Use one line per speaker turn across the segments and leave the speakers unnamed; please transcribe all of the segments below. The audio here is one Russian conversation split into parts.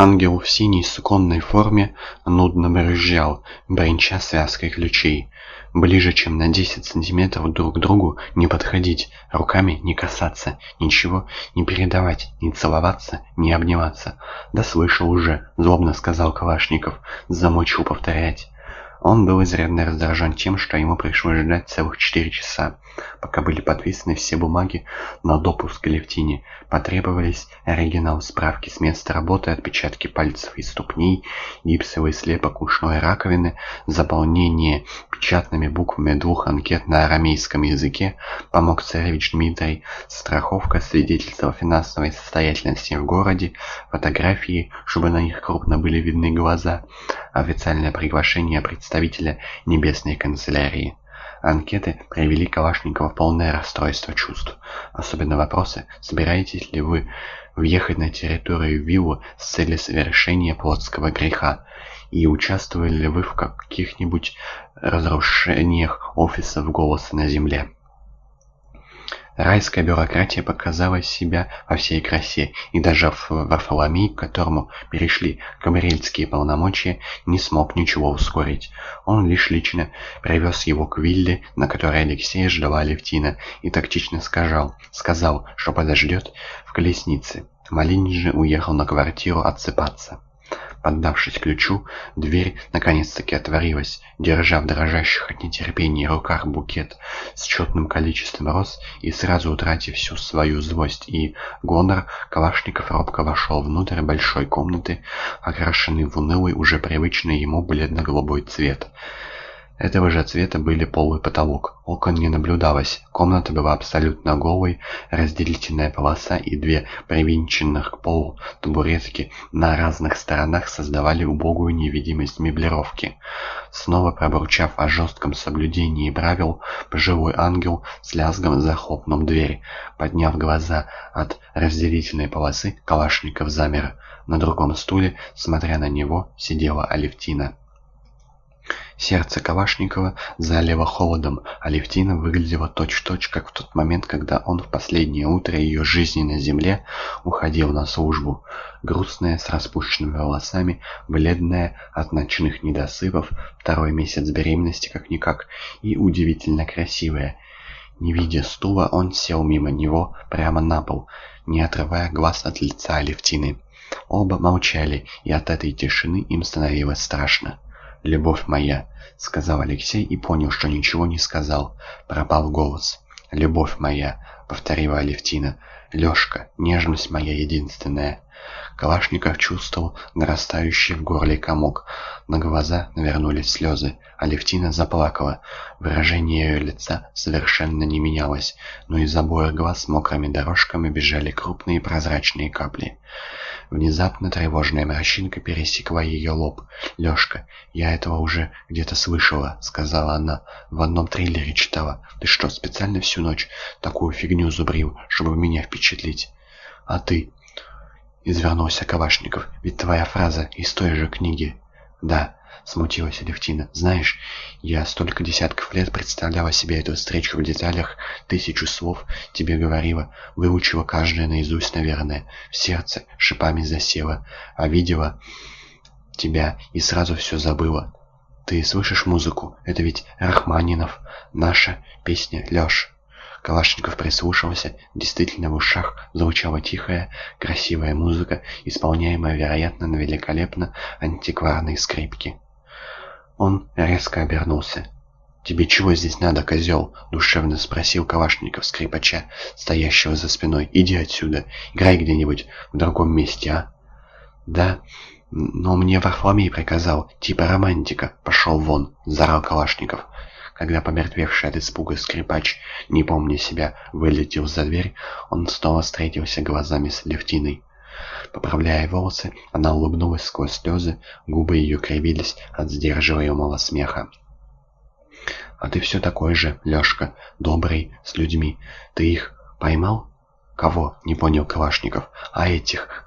Ангел в синей суконной форме нудно брызжал, бренча связкой ключей. Ближе, чем на 10 сантиметров друг к другу не подходить, руками не касаться, ничего не передавать, не целоваться, не обниматься. «Да слышал уже», — злобно сказал Калашников, замучил повторять. Он был изрядно раздражен тем, что ему пришлось ждать целых четыре часа, пока были подписаны все бумаги на допуск к Левтине. Потребовались оригинал справки с места работы, отпечатки пальцев и ступней, гипсовый слепок ушной раковины, заполнение печатными буквами двух анкет на арамейском языке, помог царевич Дмитрий, страховка, свидетельство финансовой состоятельности в городе, фотографии, чтобы на них крупно были видны глаза, официальное приглашение представителя Небесной канцелярии. Анкеты привели Калашникова в полное расстройство чувств. Особенно вопросы, собираетесь ли вы въехать на территорию виллу с целью совершения плотского греха, и участвовали ли вы в каких-нибудь разрушениях офисов «Голоса на земле». Райская бюрократия показала себя во всей красе, и даже Варфоломей, к которому перешли камерельские полномочия, не смог ничего ускорить. Он лишь лично привез его к вилле, на которой Алексея ждала Левтина, и тактично сказал, сказал, что подождет в колеснице. Малинин же уехал на квартиру отсыпаться. Поддавшись ключу, дверь наконец-таки отворилась. Держа в дрожащих от нетерпения руках букет с четным количеством роз и сразу утратив всю свою злость и гонор, Калашников робко вошел внутрь большой комнаты, окрашенный в унылый, уже привычный ему бледно-голубой цвет. Этого же цвета были пол и потолок. Окон не наблюдалось. Комната была абсолютно голой, разделительная полоса и две привинченных к полу табуретки на разных сторонах создавали убогую невидимость меблировки. Снова пробурчав о жестком соблюдении правил, пожилой ангел с лязгом захлопнул дверь. Подняв глаза от разделительной полосы, Калашников замер. На другом стуле, смотря на него, сидела Алевтина. Сердце Кавашникова залило холодом, а Левтина выглядела точь-в-точь, -точь, как в тот момент, когда он в последнее утро ее жизни на земле уходил на службу. Грустная, с распущенными волосами, бледная от ночных недосыпов, второй месяц беременности как-никак, и удивительно красивая. Не видя стула, он сел мимо него прямо на пол, не отрывая глаз от лица Алевтины. Оба молчали, и от этой тишины им становилось страшно. «Любовь моя», — сказал Алексей и понял, что ничего не сказал. Пропал голос. «Любовь моя», — повторила Алевтина. «Лешка, нежность моя единственная». Калашников чувствовал нарастающий в горле комок. На глаза навернулись слезы. Алевтина заплакала. Выражение ее лица совершенно не менялось, но из обоих глаз мокрыми дорожками бежали крупные прозрачные капли. Внезапно тревожная морщинка пересекла ее лоб. «Лешка, я этого уже где-то слышала», — сказала она. «В одном триллере читала. Ты что, специально всю ночь такую фигню зубрил, чтобы меня впечатлить?» «А ты?» — извернулся Кавашников. «Ведь твоя фраза из той же книги». «Да», — смутилась Алевтина. «Знаешь, я столько десятков лет представляла себе эту встречу в деталях, тысячу слов тебе говорила, выучила каждое наизусть, наверное, в сердце шипами засела, а видела тебя и сразу все забыла. Ты слышишь музыку? Это ведь Рахманинов, наша песня, Лёш». Калашников прислушался. Действительно, в ушах звучала тихая, красивая музыка, исполняемая, вероятно, на великолепно антикварной скрипке. Он резко обернулся. «Тебе чего здесь надо, козел?» — душевно спросил Калашников скрипача, стоящего за спиной. «Иди отсюда, играй где-нибудь в другом месте, а?» «Да, но мне Варфоломей приказал, типа романтика. Пошел вон!» — заорал Калашников. Когда помертвевший от испуга скрипач, не помня себя, вылетел за дверь, он снова встретился глазами с Левтиной. Поправляя волосы, она улыбнулась сквозь слезы, губы ее кривились от сдерживаемого смеха. «А ты все такой же, Лешка, добрый, с людьми. Ты их поймал?» «Кого?» — не понял Калашников. «А этих,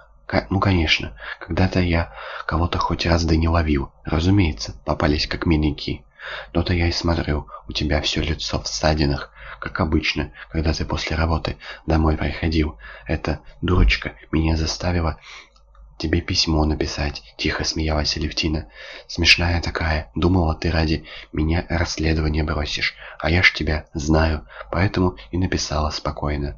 ну, конечно, когда-то я кого-то хоть раз да не ловил. Разумеется, попались как миленькие. То-то я и смотрю, у тебя все лицо в ссадинах, как обычно, когда ты после работы домой приходил. Эта дурочка меня заставила тебе письмо написать», — тихо смеялась Алевтина. «Смешная такая. Думала, ты ради меня расследование бросишь. А я ж тебя знаю, поэтому и написала спокойно».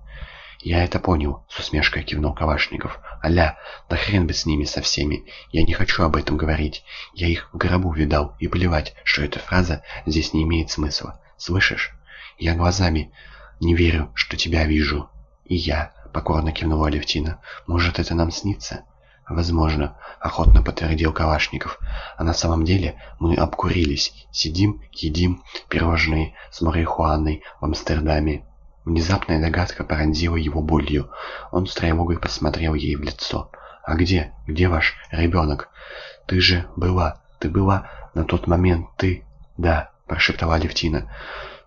«Я это понял», — с усмешкой кивнул Кавашников. «Аля, да хрен бы с ними со всеми. Я не хочу об этом говорить. Я их в гробу видал, и плевать, что эта фраза здесь не имеет смысла. Слышишь? Я глазами не верю, что тебя вижу». «И я», — покорно кивнула Алевтина. «Может, это нам снится?» «Возможно», — охотно подтвердил Калашников. «А на самом деле мы обкурились. Сидим, едим пирожные с марихуаной в Амстердаме». Внезапная догадка поразила его болью. Он с тревогой посмотрел ей в лицо. «А где? Где ваш ребенок? Ты же была, ты была на тот момент, ты...» «Да», — прошептала Левтина.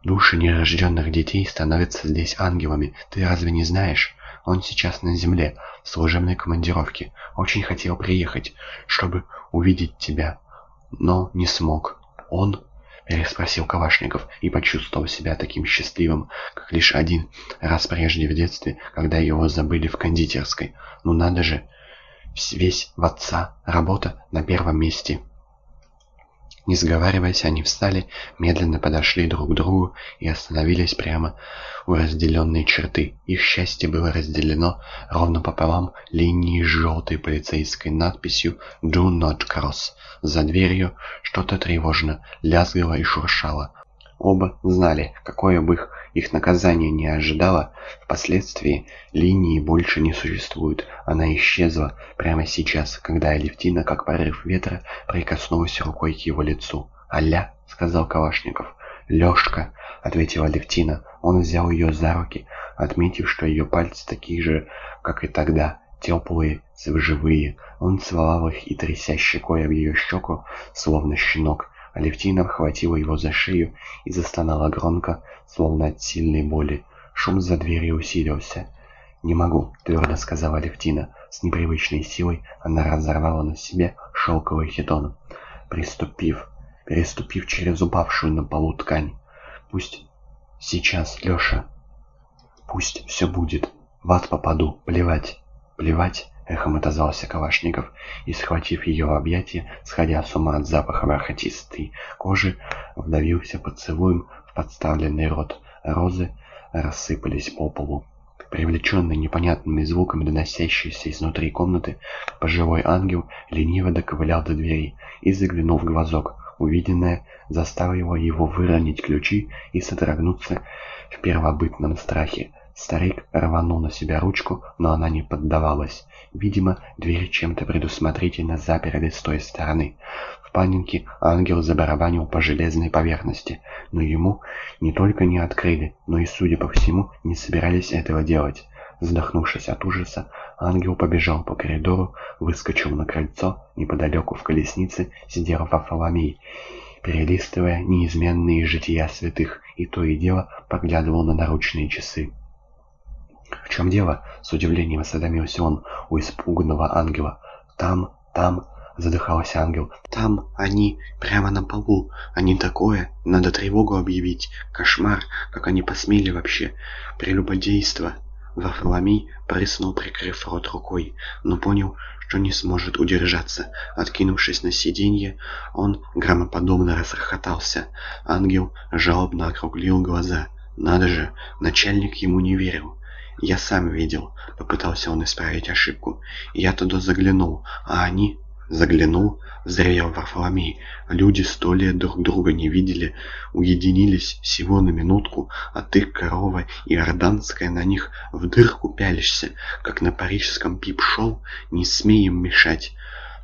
«Души нерожденных детей становятся здесь ангелами. Ты разве не знаешь? Он сейчас на земле, в служебной командировке. Очень хотел приехать, чтобы увидеть тебя, но не смог. Он переспросил Кавашников и почувствовал себя таким счастливым, как лишь один раз прежде в детстве, когда его забыли в кондитерской. Ну надо же, весь в отца, работа на первом месте. Не сговариваясь, они встали, медленно подошли друг к другу и остановились прямо у разделенной черты. Их счастье было разделено ровно пополам линией желтой полицейской надписью «Do not cross». За дверью что-то тревожно лязгало и шуршало. Оба знали, какое бы их, их наказание не ожидало, впоследствии линии больше не существует. Она исчезла прямо сейчас, когда Алевтина, как порыв ветра, прикоснулась рукой к его лицу. «Аля!» — сказал Калашников. «Лёшка!» — ответила Левтина. Он взял ее за руки, отметив, что ее пальцы такие же, как и тогда, теплые, живые. Он целовал их и, тряся щекой об ее щеку, словно щенок, Алевтина обхватила его за шею и застонала громко, словно от сильной боли. Шум за дверью усилился. «Не могу», — твердо сказала Алевтина. С непривычной силой она разорвала на себе шелковый хитон, приступив, переступив через упавшую на полу ткань. «Пусть сейчас, Леша, пусть все будет. В ад попаду, плевать, плевать». Эхом отозвался Калашников и, схватив ее в объятия, сходя с ума от запаха бархатистой кожи, вдавился поцелуем в подставленный рот. Розы рассыпались по полу. Привлеченный непонятными звуками, доносящимися изнутри комнаты, пожилой ангел лениво доковылял до двери и заглянул в глазок. Увиденное заставило его выронить ключи и содрогнуться в первобытном страхе. Старик рванул на себя ручку, но она не поддавалась. Видимо, дверь чем-то предусмотрительно заперли с той стороны. В панике ангел забарабанил по железной поверхности, но ему не только не открыли, но и, судя по всему, не собирались этого делать. Вздохнувшись от ужаса, ангел побежал по коридору, выскочил на крыльцо, неподалеку в колеснице сидел Варфоломей, перелистывая неизменные жития святых, и то и дело поглядывал на наручные часы. «В чем дело?» — с удивлением осведомился он у испуганного ангела. «Там, там...» — задыхался ангел. «Там они, прямо на полу. Они такое. Надо тревогу объявить. Кошмар, как они посмели вообще. Прелюбодейство». Варфоломей прыснул, прикрыв рот рукой, но понял, что не сможет удержаться. Откинувшись на сиденье, он громоподобно расхохотался. Ангел жалобно округлил глаза. Надо же, начальник ему не верил. «Я сам видел», — попытался он исправить ошибку. «Я туда заглянул, а они...» «Заглянул?» — взревел Варфоломей. «Люди сто лет друг друга не видели, уединились всего на минутку, а ты, корова иорданская, на них в дырку пялишься, как на парижском пип-шоу, не смей им мешать».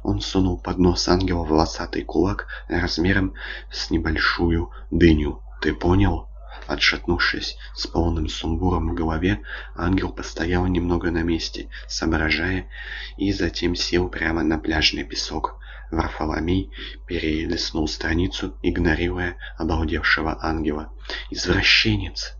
Он сунул под нос ангела волосатый кулак размером с небольшую дыню. «Ты понял?» Отшатнувшись с полным сумбуром в голове, ангел постоял немного на месте, соображая, и затем сел прямо на пляжный песок. Варфоломей перелистнул страницу, игнорируя обалдевшего ангела. «Извращенец!»